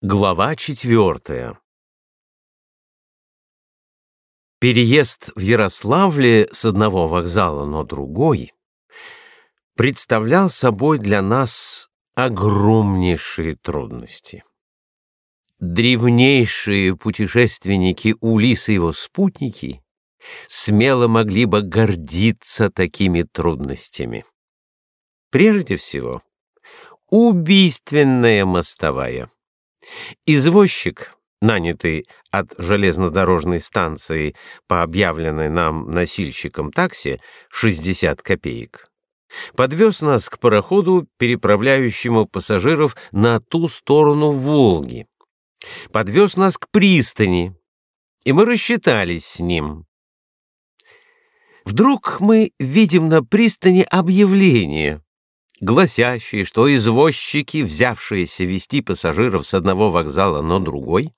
Глава четвертая Переезд в Ярославле с одного вокзала на другой представлял собой для нас огромнейшие трудности. Древнейшие путешественники Улис и его спутники смело могли бы гордиться такими трудностями. Прежде всего, убийственная мостовая — Извозчик, нанятый от железнодорожной станции по объявленной нам носильщикам такси 60 копеек, подвез нас к пароходу, переправляющему пассажиров на ту сторону Волги. Подвез нас к пристани, и мы рассчитались с ним. Вдруг мы видим на пристани объявление — гласящие, что извозчики, взявшиеся вести пассажиров с одного вокзала на другой,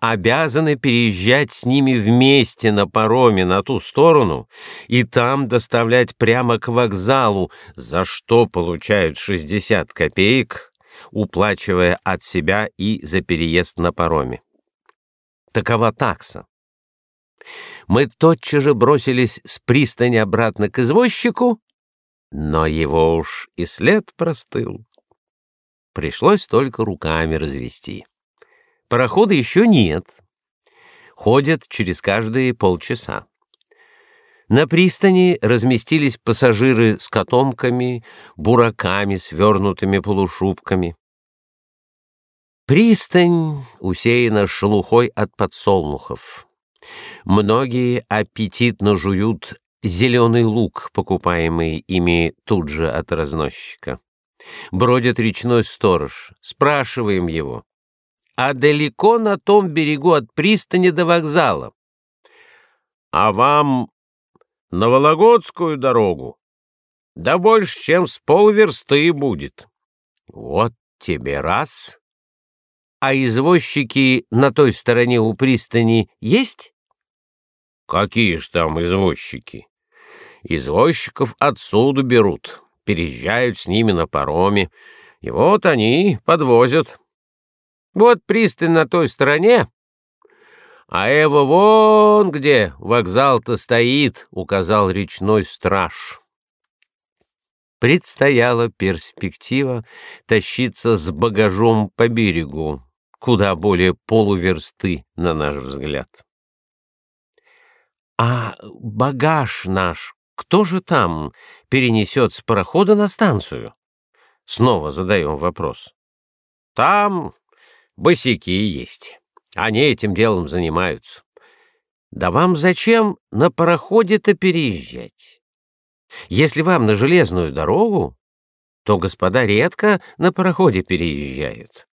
обязаны переезжать с ними вместе на пароме на ту сторону и там доставлять прямо к вокзалу, за что получают 60 копеек, уплачивая от себя и за переезд на пароме. Такова такса. Мы тотчас же бросились с пристани обратно к извозчику но его уж и след простыл. Пришлось только руками развести. Парохода еще нет. Ходят через каждые полчаса. На пристани разместились пассажиры с котомками, бураками, свернутыми полушубками. Пристань усеяна шелухой от подсолнухов. Многие аппетитно жуют зеленый лук, покупаемый ими тут же от разносчика. Бродит речной сторож. Спрашиваем его. А далеко на том берегу от пристани до вокзала? А вам на Вологодскую дорогу? Да больше, чем с полверсты будет. Вот тебе раз. А извозчики на той стороне у пристани есть? Какие ж там извозчики? Извозчиков отсюда берут, переезжают с ними на пароме, и вот они подвозят. Вот пристань на той стороне, а Эва вон где вокзал-то стоит, указал речной страж. Предстояла перспектива тащиться с багажом по берегу, куда более полуверсты, на наш взгляд. А багаж наш кто же там перенесет с парохода на станцию? Снова задаем вопрос. Там босики есть. Они этим делом занимаются. Да вам зачем на пароходе-то переезжать? Если вам на железную дорогу, то господа редко на пароходе переезжают.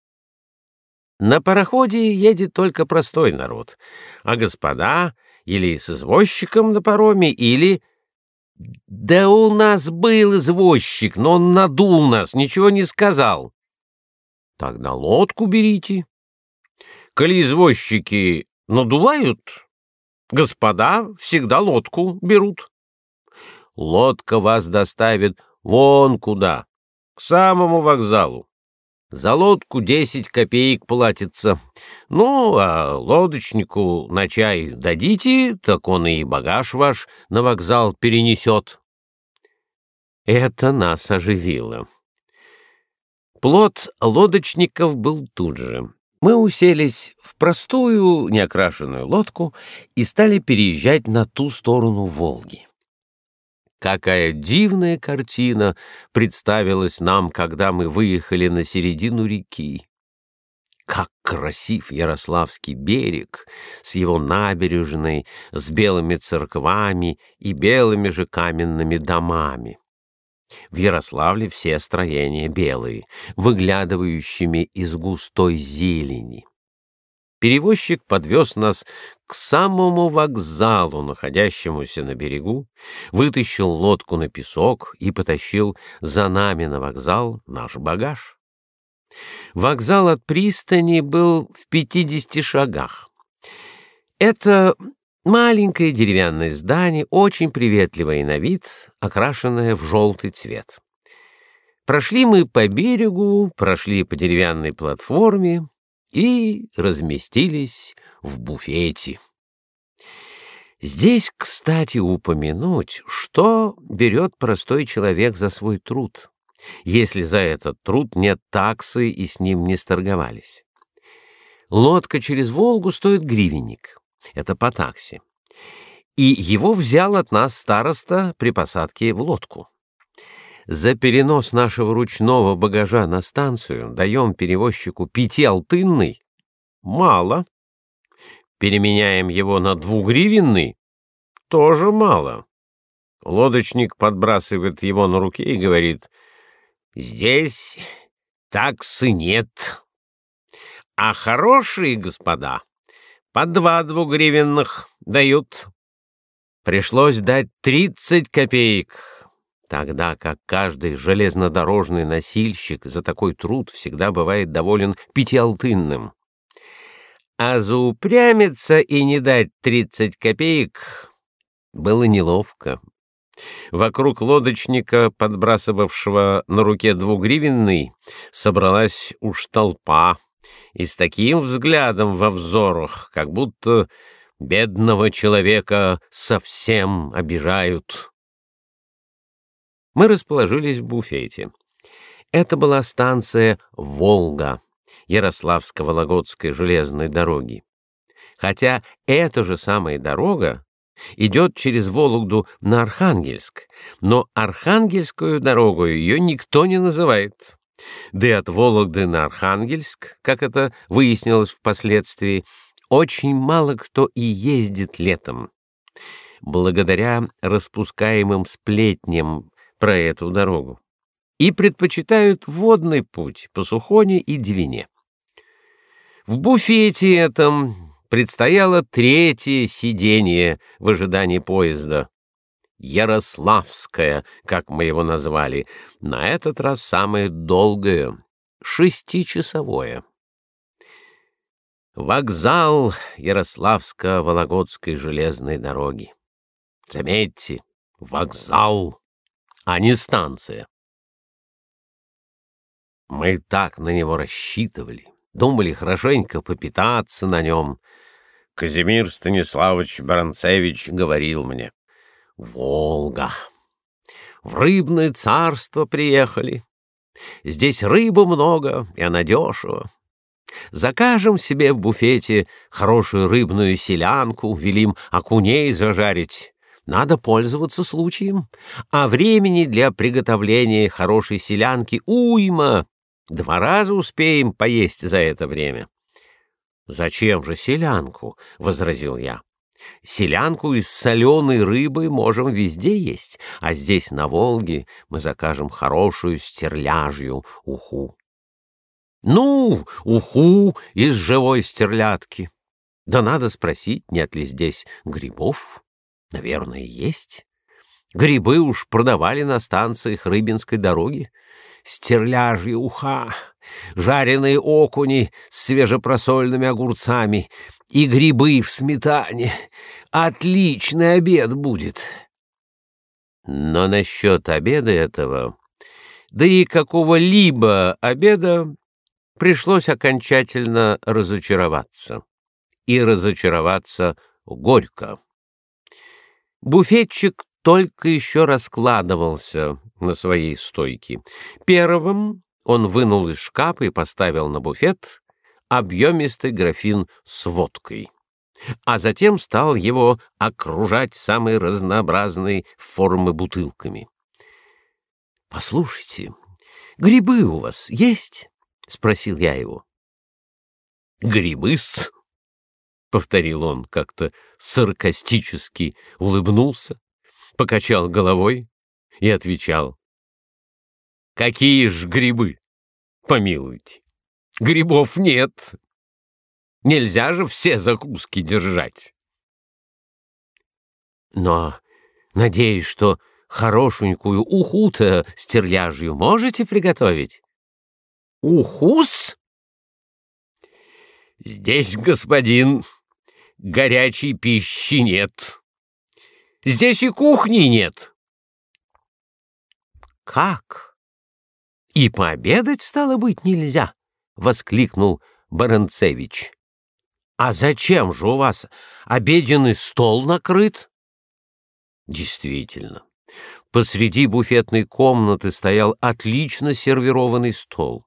На пароходе едет только простой народ, а господа или с извозчиком на пароме, или да у нас был извозчик, но он надул нас, ничего не сказал. Тогда лодку берите. Коли извозчики надувают, господа всегда лодку берут. Лодка вас доставит вон куда, к самому вокзалу. За лодку десять копеек платится. Ну, а лодочнику на чай дадите, так он и багаж ваш на вокзал перенесет. Это нас оживило. Плод лодочников был тут же. Мы уселись в простую неокрашенную лодку и стали переезжать на ту сторону Волги. Какая дивная картина представилась нам, когда мы выехали на середину реки. Как красив Ярославский берег с его набережной, с белыми церквами и белыми же каменными домами. В Ярославле все строения белые, выглядывающими из густой зелени. Перевозчик подвез нас к самому вокзалу, находящемуся на берегу, вытащил лодку на песок и потащил за нами на вокзал наш багаж. Вокзал от пристани был в пятидесяти шагах. Это маленькое деревянное здание, очень приветливое на вид, окрашенное в желтый цвет. Прошли мы по берегу, прошли по деревянной платформе, и разместились в буфете. Здесь, кстати, упомянуть, что берет простой человек за свой труд, если за этот труд нет таксы и с ним не сторговались. Лодка через Волгу стоит гривенник. Это по таксе. И его взял от нас староста при посадке в лодку. За перенос нашего ручного багажа на станцию даем перевозчику пятиалтынный. Мало. Переменяем его на двугривенный. Тоже мало. Лодочник подбрасывает его на руке и говорит, «Здесь таксы нет». А хорошие господа по два двугривенных дают. Пришлось дать тридцать копеек, тогда как каждый железнодорожный носильщик за такой труд всегда бывает доволен пятиалтынным. А заупрямиться и не дать тридцать копеек было неловко. Вокруг лодочника, подбрасывавшего на руке двугривенный, собралась уж толпа и с таким взглядом во взорах, как будто бедного человека совсем обижают. Мы расположились в буфете. Это была станция «Волга» Ярославско-Вологодской железной дороги. Хотя эта же самая дорога идет через Вологду на Архангельск, но Архангельскую дорогу ее никто не называет. Да и от Вологды на Архангельск, как это выяснилось впоследствии, очень мало кто и ездит летом. Благодаря распускаемым сплетням про эту дорогу. И предпочитают водный путь по Сухоне и Двине. В буфете этом предстояло третье сидение в ожидании поезда. Ярославское, как мы его назвали, на этот раз самое долгое, шестичасовое. Вокзал Ярославско-Вологодской железной дороги. Заметьте, вокзал, а не станция. Мы так на него рассчитывали, думали хорошенько попитаться на нем. Казимир Станиславович Баранцевич говорил мне, Волга. В рыбное царство приехали. Здесь рыбы много, и она дешева. Закажем себе в буфете хорошую рыбную селянку, велим окуней зажарить. Надо пользоваться случаем. А времени для приготовления хорошей селянки уйма. Два раза успеем поесть за это время. — Зачем же селянку? — возразил я. Селянку из соленой рыбы можем везде есть, а здесь, на Волге, мы закажем хорошую стерляжью уху. Ну, уху из живой стерлядки. Да надо спросить, нет ли здесь грибов. Наверное, есть. Грибы уж продавали на станциях Рыбинской дороги. Стерляжья уха, жареные окуни с свежепросольными огурцами — и грибы в сметане. Отличный обед будет. Но насчет обеда этого, да и какого-либо обеда, пришлось окончательно разочароваться. И разочароваться горько. Буфетчик только еще раскладывался на своей стойке. Первым он вынул из шкафа и поставил на буфет объемистый графин с водкой, а затем стал его окружать самой разнообразной формы бутылками. — Послушайте, грибы у вас есть? — спросил я его. — Грибы-с, — повторил он как-то саркастически, улыбнулся, покачал головой и отвечал. — Какие ж грибы, помилуйте. Грибов нет. Нельзя же все закуски держать. Но надеюсь, что хорошенькую уху-то стерляжью можете приготовить? Ухус? Здесь, господин, горячей пищи нет. Здесь и кухни нет. Как? И пообедать, стало быть, нельзя? — воскликнул Баранцевич. «А зачем же у вас обеденный стол накрыт?» Действительно, посреди буфетной комнаты стоял отлично сервированный стол.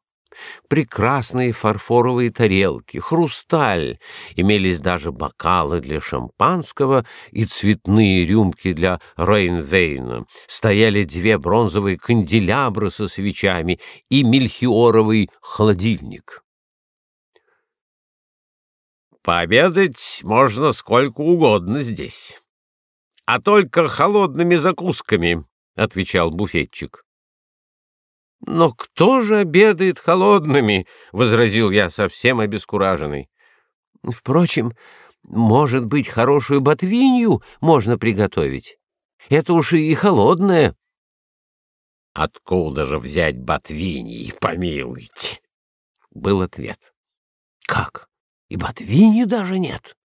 Прекрасные фарфоровые тарелки, хрусталь, имелись даже бокалы для шампанского и цветные рюмки для Рейнвейна. Стояли две бронзовые канделябры со свечами и мельхиоровый холодильник. Пообедать можно сколько угодно здесь. А только холодными закусками, — отвечал буфетчик. — Но кто же обедает холодными? — возразил я, совсем обескураженный. — Впрочем, может быть, хорошую ботвинью можно приготовить. Это уж и холодное. — Откуда же взять ботвиньи, помилуйте? — был ответ. — Как? И ботвини даже нет.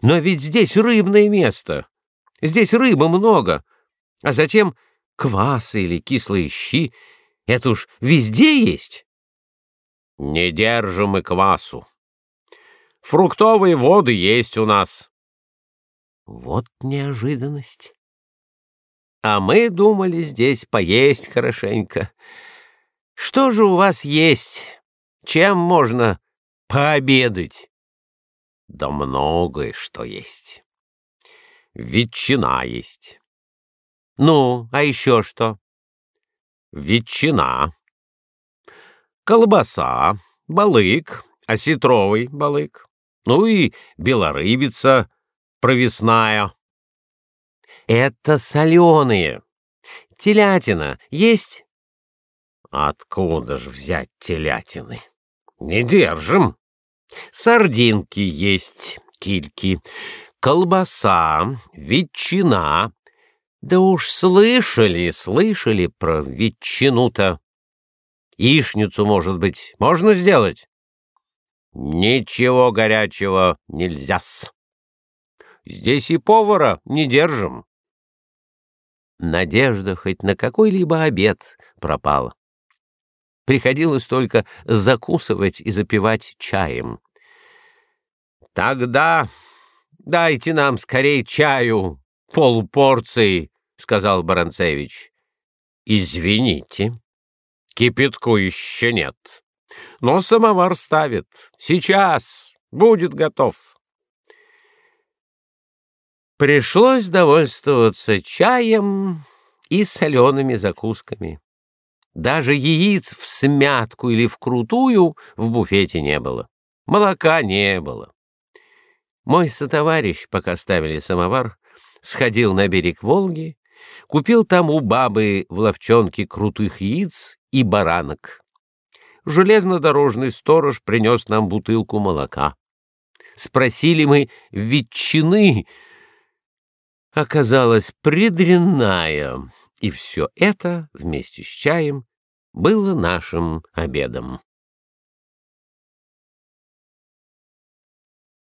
Но ведь здесь рыбное место. Здесь рыбы много. А затем квас или кислые щи. Это уж везде есть. Не держим мы квасу. Фруктовые воды есть у нас. Вот неожиданность. А мы думали здесь поесть хорошенько. Что же у вас есть? Чем можно пообедать. Да многое что есть. Ветчина есть. Ну, а еще что? Ветчина. Колбаса, балык, осетровый балык. Ну и белорыбица провесная. Это соленые. Телятина есть? Откуда ж взять телятины? Не держим. Сардинки есть, кильки, колбаса, ветчина. Да уж слышали, слышали про ветчину-то. Ишницу, может быть, можно сделать? Ничего горячего нельзя-с. Здесь и повара не держим. Надежда хоть на какой-либо обед пропала. Приходилось только закусывать и запивать чаем. «Тогда дайте нам скорее чаю, полпорции», — сказал Баранцевич. «Извините, кипятку еще нет, но самовар ставит. Сейчас будет готов». Пришлось довольствоваться чаем и солеными закусками. Даже яиц в смятку или в крутую в буфете не было. Молока не было. Мой сотоварищ, пока ставили самовар, сходил на берег Волги, купил там у бабы в ловчонке крутых яиц и баранок. Железнодорожный сторож принес нам бутылку молока. Спросили мы ветчины. Оказалась предренная, и все это вместе с чаем было нашим обедом.